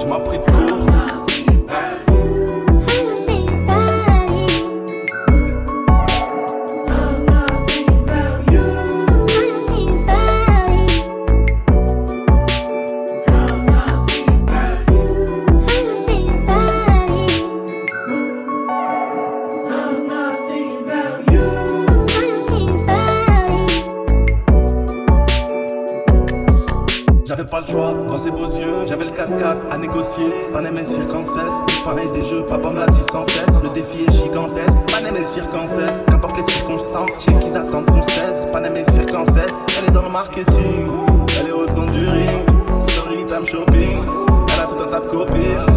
Je m'apprête J'avais pas le choix, dans ses beaux yeux, j'avais le 4-4 à négocier. Panem et circonstance, pareil des jeux, papa me l'a dit sans cesse. Le défi est gigantesque, Panem et circonstance, qu'importe les circonstances, je sais qu'ils attendent qu'on se taise. Panem et circonstance, elle est dans le marketing, elle est au son du ring, time shopping, elle a tout un tas de copines.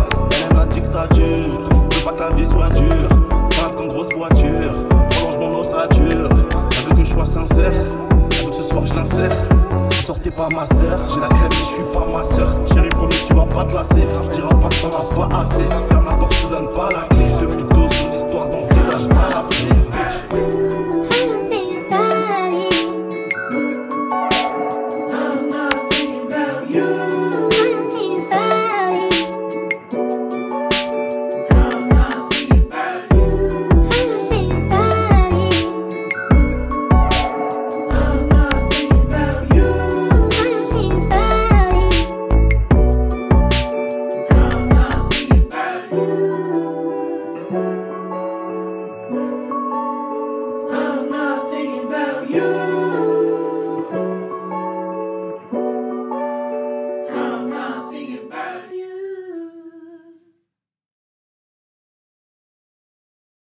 t'es pas ma sœur. J'ai la crème, mais je suis pas ma sœur. Chérie, promis, tu vas pas te lasser. Je dirai pas que t'en as pas assez. Ferme la porte, je te donne pas la